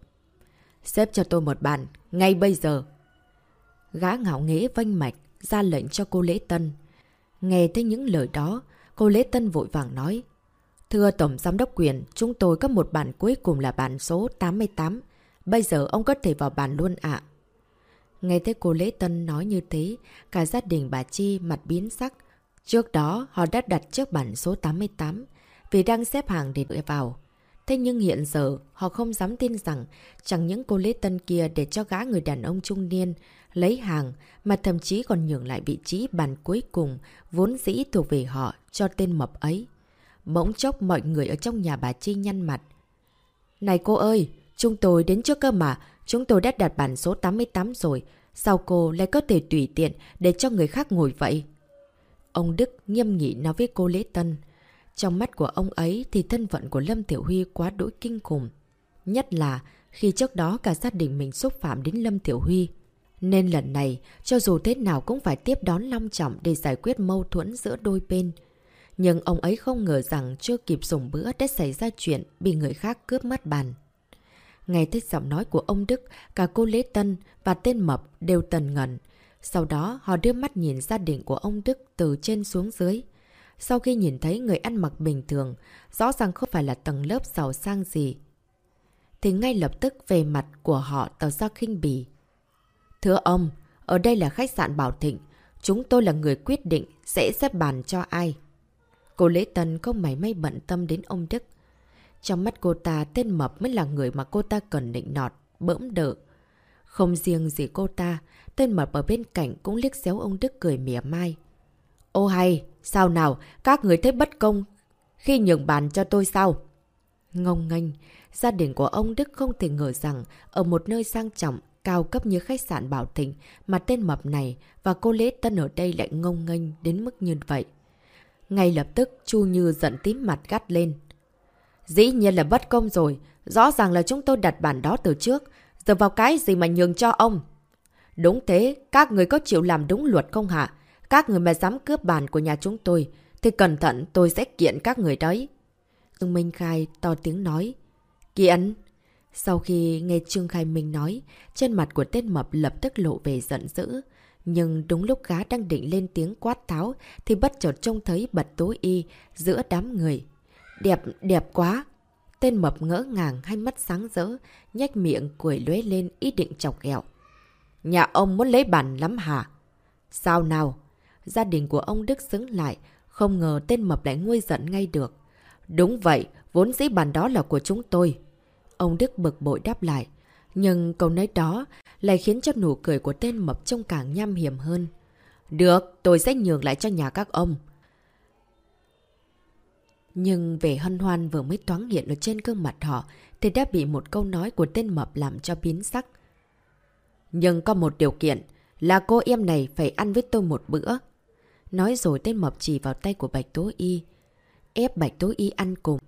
Xếp cho tôi một bàn, ngay bây giờ. Gã ngạo nghế vanh mạch, ra lệnh cho cô Lễ Tân. Nghe thấy những lời đó, cô Lễ Tân vội vàng nói. Thưa Tổng Giám đốc Quyền, chúng tôi có một bản cuối cùng là bản số 88. Bây giờ ông có thể vào bàn luôn ạ. Nghe thấy cô Lễ Tân nói như thế, cả gia đình bà Chi mặt biến sắc. Trước đó, họ đã đặt trước bản số 88, vì đang xếp hàng để đợi vào. Thế nhưng hiện giờ, họ không dám tin rằng chẳng những cô Lễ Tân kia để cho gã người đàn ông trung niên lấy hàng, mà thậm chí còn nhường lại vị trí bàn cuối cùng vốn dĩ thuộc về họ cho tên mập ấy. Bỗng chốc mọi người ở trong nhà bà Chi nhăn mặt. Này cô ơi, chúng tôi đến trước cơ mà, chúng tôi đã đặt bản số 88 rồi. Sao cô lại có thể tùy tiện để cho người khác ngồi vậy? Ông Đức nghiêm nghị nói với cô Lễ Tân. Trong mắt của ông ấy thì thân phận của Lâm Tiểu Huy quá đỗi kinh khủng. Nhất là khi trước đó cả gia đình mình xúc phạm đến Lâm Tiểu Huy. Nên lần này, cho dù thế nào cũng phải tiếp đón long trọng để giải quyết mâu thuẫn giữa đôi bên. Nhưng ông ấy không ngờ rằng chưa kịp dùng bữa đã xảy ra chuyện bị người khác cướp mất bàn. Nghe thấy giọng nói của ông Đức, cả cô Lễ Tân và tên Mập đều tần ngẩn. Sau đó họ đưa mắt nhìn gia đình của ông Đức từ trên xuống dưới. Sau khi nhìn thấy người ăn mặc bình thường, rõ ràng không phải là tầng lớp giàu sang gì. Thì ngay lập tức về mặt của họ tỏ ra khinh bỉ. Thưa ông, ở đây là khách sạn Bảo Thịnh. Chúng tôi là người quyết định sẽ xếp bàn cho ai. Cô Lễ Tân không mảy may bận tâm đến ông Đức. Trong mắt cô ta, tên Mập mới là người mà cô ta cần định nọt, bỡm đỡ. Không riêng gì cô ta, tên Mập ở bên cạnh cũng liếc xéo ông Đức cười mỉa mai. Ô hay, sao nào, các người thấy bất công khi nhường bàn cho tôi sao? Ngông nghênh, gia đình của ông Đức không thể ngờ rằng ở một nơi sang trọng, cao cấp như khách sạn Bảo Thịnh mà tên mập này và cô Lễ Tân ở đây lại ngông nghênh đến mức như vậy. Ngay lập tức Chu Như giận tím mặt gắt lên. Dĩ nhiên là bất công rồi, rõ ràng là chúng tôi đặt bản đó từ trước, giờ vào cái gì mà nhường cho ông. Đúng thế, các người có chịu làm đúng luật không hả? Các người mà dám cướp bàn của nhà chúng tôi, thì cẩn thận tôi sẽ kiện các người đấy. trương Minh Khai to tiếng nói. Kiện! Sau khi nghe Trương Khai Minh nói, trên mặt của tên mập lập tức lộ về giận dữ. Nhưng đúng lúc gá đang định lên tiếng quát tháo thì bất chợt trông thấy bật tối y giữa đám người. Đẹp, đẹp quá! Tên mập ngỡ ngàng hai mắt sáng rỡ, nhách miệng cười lóe lên ý định chọc ghẹo. Nhà ông muốn lấy bản lắm hả? Sao nào? Gia đình của ông Đức xứng lại, không ngờ tên mập lại nguôi giận ngay được. Đúng vậy, vốn dĩ bản đó là của chúng tôi. Ông Đức bực bội đáp lại. Nhưng câu nói đó lại khiến cho nụ cười của tên mập trông càng nham hiểm hơn. Được, tôi sẽ nhường lại cho nhà các ông. Nhưng về hân hoan vừa mới thoáng hiện ở trên gương mặt họ thì đã bị một câu nói của tên mập làm cho biến sắc. Nhưng có một điều kiện là cô em này phải ăn với tôi một bữa. Nói rồi tên mập chỉ vào tay của Bạch Tố Y. Ép Bạch Tố Y ăn cùng.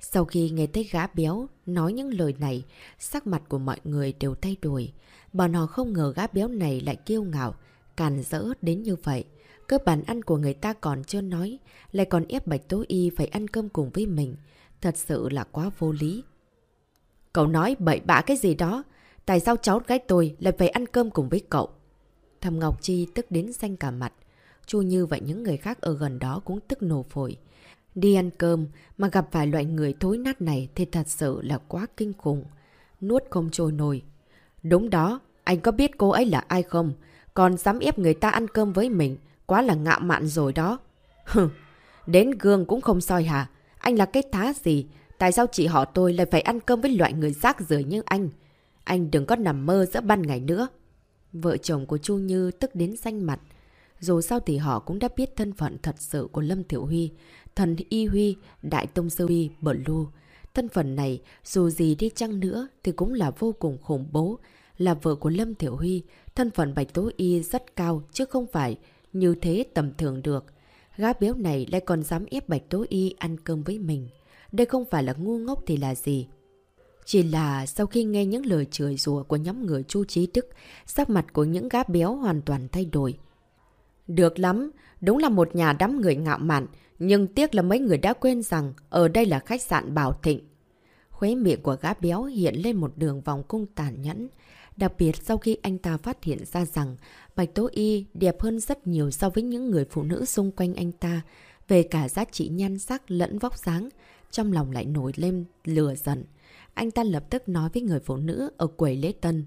Sau khi nghe thấy gã béo nói những lời này, sắc mặt của mọi người đều thay đổi. Bọn họ không ngờ gã béo này lại kiêu ngạo, càn rỡ đến như vậy. Cơ bản ăn của người ta còn chưa nói, lại còn ép Bạch Tố Y phải ăn cơm cùng với mình. Thật sự là quá vô lý. Cậu nói bậy bạ cái gì đó? Tại sao cháu gái tôi lại phải ăn cơm cùng với cậu? Thầm Ngọc Chi tức đến xanh cả mặt. Chu Như vậy những người khác ở gần đó cũng tức nổ phổi. Đi ăn cơm mà gặp phải loại người thối nát này thì thật sự là quá kinh khủng. Nuốt không trôi nổi. Đúng đó, anh có biết cô ấy là ai không? Còn dám ép người ta ăn cơm với mình, quá là ngạo mạn rồi đó. Hừ, đến gương cũng không soi hả? Anh là cái thá gì? Tại sao chị họ tôi lại phải ăn cơm với loại người rác rưởi như anh? Anh đừng có nằm mơ giữa ban ngày nữa. Vợ chồng của Chu Như tức đến xanh mặt. Dù sao thì họ cũng đã biết thân phận thật sự của Lâm Thiểu Huy, thần Y Huy, Đại Tông Sư Huy, Bờ Lu. Thân phận này, dù gì đi chăng nữa thì cũng là vô cùng khủng bố. Là vợ của Lâm Thiểu Huy, thân phận Bạch Tố Y rất cao chứ không phải như thế tầm thường được. Gá béo này lại còn dám ép Bạch Tố Y ăn cơm với mình. Đây không phải là ngu ngốc thì là gì. Chỉ là sau khi nghe những lời chửi rủa của nhóm người Chu Trí Đức, sắc mặt của những gá béo hoàn toàn thay đổi. Được lắm, đúng là một nhà đám người ngạo mạn, nhưng tiếc là mấy người đã quên rằng ở đây là khách sạn Bảo Thịnh. Khuế miệng của gã béo hiện lên một đường vòng cung tàn nhẫn. Đặc biệt sau khi anh ta phát hiện ra rằng Bạch Tố Y đẹp hơn rất nhiều so với những người phụ nữ xung quanh anh ta, về cả giá trị nhan sắc lẫn vóc dáng, trong lòng lại nổi lên lừa giận. Anh ta lập tức nói với người phụ nữ ở quầy lễ tân.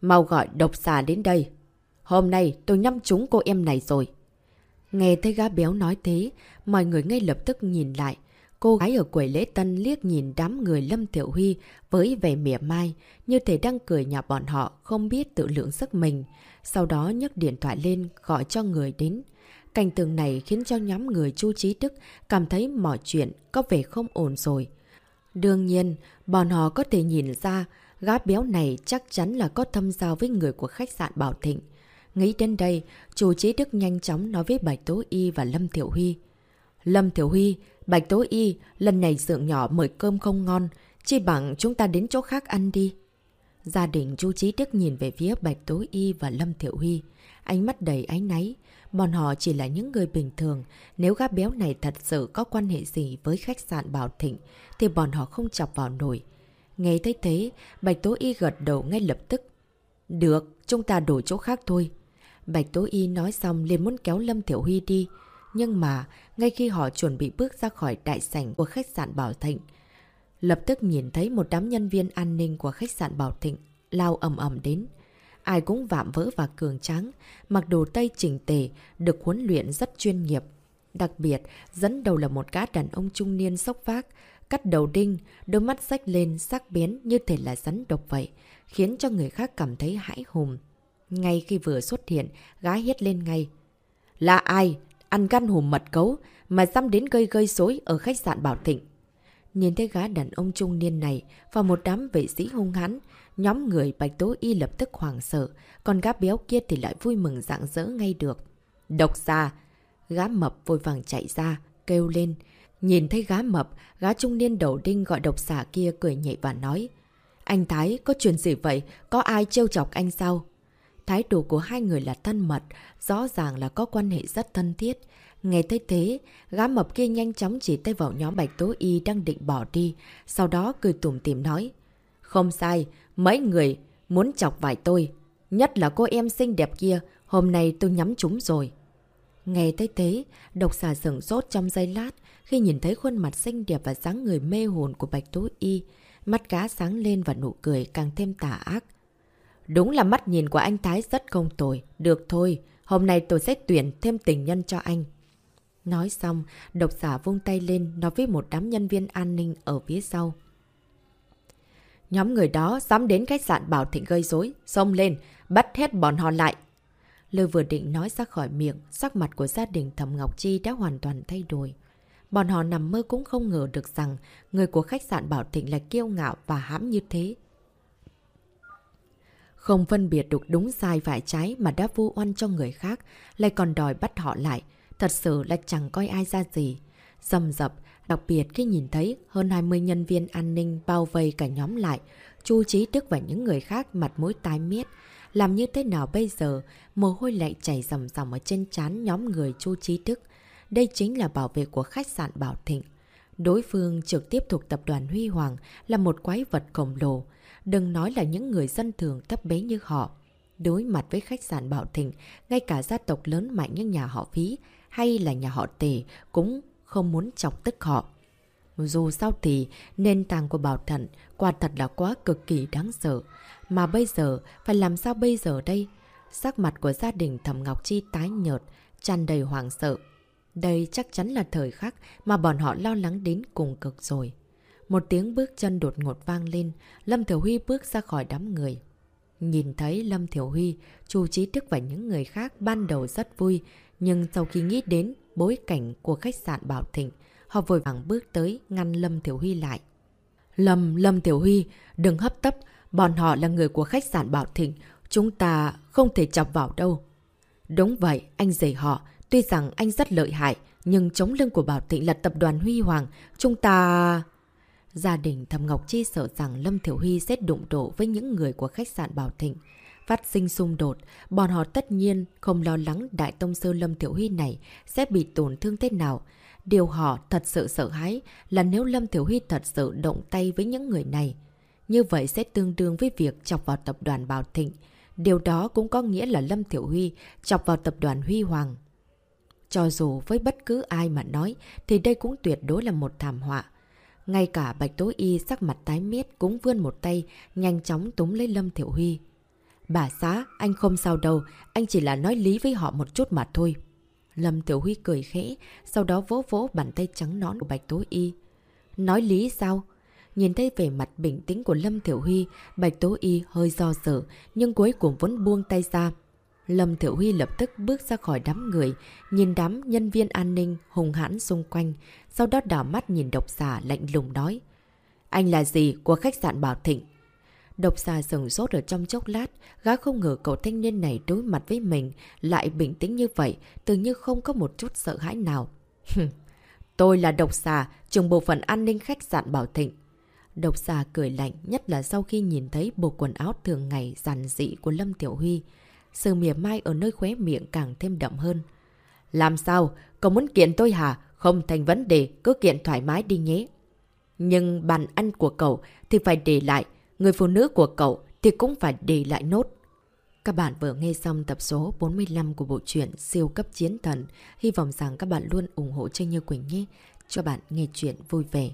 Mau gọi độc xà đến đây. Hôm nay tôi nhắm trúng cô em này rồi. Nghe thấy gã béo nói thế, mọi người ngay lập tức nhìn lại. Cô gái ở quầy lễ tân liếc nhìn đám người Lâm thiệu Huy với vẻ mỉa mai, như thể đang cười nhạo bọn họ, không biết tự lượng sức mình. Sau đó nhấc điện thoại lên, gọi cho người đến. Cảnh tượng này khiến cho nhóm người Chu Trí Đức cảm thấy mọi chuyện có vẻ không ổn rồi. Đương nhiên, bọn họ có thể nhìn ra gã béo này chắc chắn là có thâm giao với người của khách sạn Bảo Thịnh. Nghĩ đến đây, chu Trí Đức nhanh chóng nói với Bạch Tố Y và Lâm Thiểu Huy. Lâm Thiểu Huy, Bạch Tố Y, lần này dượng nhỏ mời cơm không ngon, chi bằng chúng ta đến chỗ khác ăn đi. Gia đình chú Trí tiếc nhìn về phía Bạch Tố Y và Lâm Thiệu Huy. Ánh mắt đầy áy náy. Bọn họ chỉ là những người bình thường. Nếu gã béo này thật sự có quan hệ gì với khách sạn Bảo Thịnh, thì bọn họ không chọc vào nổi. Nghe thấy thế, Bạch Tố Y gật đầu ngay lập tức. Được, chúng ta đổi chỗ khác thôi. Bạch Tố Y nói xong liền muốn kéo Lâm Thiểu Huy đi. Nhưng mà, ngay khi họ chuẩn bị bước ra khỏi đại sảnh của khách sạn Bảo Thịnh, lập tức nhìn thấy một đám nhân viên an ninh của khách sạn Bảo Thịnh lao ầm ầm đến. Ai cũng vạm vỡ và cường tráng, mặc đồ tây chỉnh tề, được huấn luyện rất chuyên nghiệp. Đặc biệt, dẫn đầu là một gã đàn ông trung niên sốc vác, cắt đầu đinh, đôi mắt rách lên sắc bén như thể là rắn độc vậy, khiến cho người khác cảm thấy hãi hùng. Ngay khi vừa xuất hiện, gã hét lên ngay. Là ai? Ăn gan hùm mật cấu, mà dám đến gây gây xối ở khách sạn Bảo Thịnh. Nhìn thấy gã đàn ông trung niên này và một đám vệ sĩ hung hãn, nhóm người Bạch Tố Y lập tức hoảng sợ, còn gã béo kia thì lại vui mừng rạng rỡ ngay được. Độc ra! Gã mập vội vàng chạy ra, kêu lên. Nhìn thấy gã mập, gã trung niên đầu đinh gọi độc xà kia cười nhạy và nói. Anh Thái, có chuyện gì vậy? Có ai trêu chọc anh sao? Thái độ của hai người là thân mật, rõ ràng là có quan hệ rất thân thiết. Nghe thấy thế, gã mập kia nhanh chóng chỉ tay vào nhóm Bạch Tố Y đang định bỏ đi, sau đó cười tủm tìm nói. Không sai, mấy người muốn chọc vải tôi. Nhất là cô em xinh đẹp kia, hôm nay tôi nhắm chúng rồi. Nghe thấy thế, độc xà sửng sốt trong giây lát khi nhìn thấy khuôn mặt xinh đẹp và dáng người mê hồn của Bạch Tố Y. Mắt cá sáng lên và nụ cười càng thêm tà ác. Đúng là mắt nhìn của anh Thái rất không tồi. Được thôi, hôm nay tôi sẽ tuyển thêm tình nhân cho anh. Nói xong, độc giả vung tay lên nói với một đám nhân viên an ninh ở phía sau. Nhóm người đó dám đến khách sạn Bảo Thịnh gây rối, xông lên, bắt hết bọn họ lại. Lời vừa định nói ra khỏi miệng, sắc mặt của gia đình Thẩm Ngọc Chi đã hoàn toàn thay đổi. Bọn họ nằm mơ cũng không ngờ được rằng người của khách sạn Bảo Thịnh lại kiêu ngạo và hãm như thế. Không phân biệt được đúng sai phải trái mà đã vu oan cho người khác, lại còn đòi bắt họ lại. Thật sự là chẳng coi ai ra gì. Dầm dập, đặc biệt khi nhìn thấy hơn 20 nhân viên an ninh bao vây cả nhóm lại, Chu Trí Đức và những người khác mặt mũi tái miết. Làm như thế nào bây giờ, mồ hôi lại chảy rầm rầm ở trên trán nhóm người Chu Trí Đức. Đây chính là bảo vệ của khách sạn Bảo Thịnh. Đối phương trực tiếp thuộc tập đoàn Huy Hoàng là một quái vật khổng lồ. Đừng nói là những người dân thường thấp bé như họ. Đối mặt với khách sạn Bảo Thịnh, ngay cả gia tộc lớn mạnh như nhà họ Phí hay là nhà họ Tề cũng không muốn chọc tức họ. Dù sao thì, nền tảng của Bảo Thận quả thật là quá cực kỳ đáng sợ. Mà bây giờ, phải làm sao bây giờ đây? Sắc mặt của gia đình Thẩm Ngọc Chi tái nhợt, tràn đầy hoàng sợ. Đây chắc chắn là thời khắc mà bọn họ lo lắng đến cùng cực rồi. Một tiếng bước chân đột ngột vang lên, Lâm Thiểu Huy bước ra khỏi đám người. Nhìn thấy Lâm Thiểu Huy, Chu Trí Đức và những người khác ban đầu rất vui, nhưng sau khi nghĩ đến bối cảnh của khách sạn Bảo Thịnh, họ vội vàng bước tới ngăn Lâm Thiểu Huy lại. Lâm, Lâm Tiểu Huy, đừng hấp tấp, bọn họ là người của khách sạn Bảo Thịnh, chúng ta không thể chọc vào đâu. Đúng vậy, anh dạy họ, tuy rằng anh rất lợi hại, nhưng chống lưng của Bảo Thịnh là tập đoàn Huy Hoàng, chúng ta... Gia đình Thầm Ngọc Chi sợ rằng Lâm Thiểu Huy sẽ đụng độ với những người của khách sạn Bảo Thịnh. Phát sinh xung đột, bọn họ tất nhiên không lo lắng Đại Tông Sư Lâm Thiểu Huy này sẽ bị tổn thương thế nào. Điều họ thật sự sợ hãi là nếu Lâm Thiểu Huy thật sự động tay với những người này. Như vậy sẽ tương đương với việc chọc vào tập đoàn Bảo Thịnh. Điều đó cũng có nghĩa là Lâm Thiểu Huy chọc vào tập đoàn Huy Hoàng. Cho dù với bất cứ ai mà nói thì đây cũng tuyệt đối là một thảm họa. Ngay cả Bạch Tố Y sắc mặt tái miết cũng vươn một tay, nhanh chóng túm lấy Lâm Thiểu Huy. Bà xã, anh không sao đâu, anh chỉ là nói lý với họ một chút mà thôi. Lâm Tiểu Huy cười khẽ, sau đó vỗ vỗ bàn tay trắng nón của Bạch Tố Y. Nói lý sao? Nhìn thấy vẻ mặt bình tĩnh của Lâm Tiểu Huy, Bạch Tố Y hơi do sở, nhưng cuối cùng vẫn buông tay ra. Lâm Tiểu Huy lập tức bước ra khỏi đám người, nhìn đám nhân viên an ninh hùng hãn xung quanh, sau đó đảo mắt nhìn độc giả lạnh lùng nói. Anh là gì của khách sạn Bảo Thịnh? Độc giả sừng sốt ở trong chốc lát, gã không ngờ cậu thanh niên này đối mặt với mình lại bình tĩnh như vậy, tự như không có một chút sợ hãi nào. Tôi là độc giả trường bộ phận an ninh khách sạn Bảo Thịnh. Độc giả cười lạnh nhất là sau khi nhìn thấy bộ quần áo thường ngày giản dị của Lâm Tiểu Huy. Sự mỉa mai ở nơi khóe miệng càng thêm đậm hơn. Làm sao? Cậu muốn kiện tôi hả? Không thành vấn đề, cứ kiện thoải mái đi nhé. Nhưng bàn ăn của cậu thì phải để lại, người phụ nữ của cậu thì cũng phải để lại nốt. Các bạn vừa nghe xong tập số 45 của bộ truyện Siêu cấp chiến thần. Hy vọng rằng các bạn luôn ủng hộ cho Như Quỳnh nhé. Cho bạn nghe chuyện vui vẻ.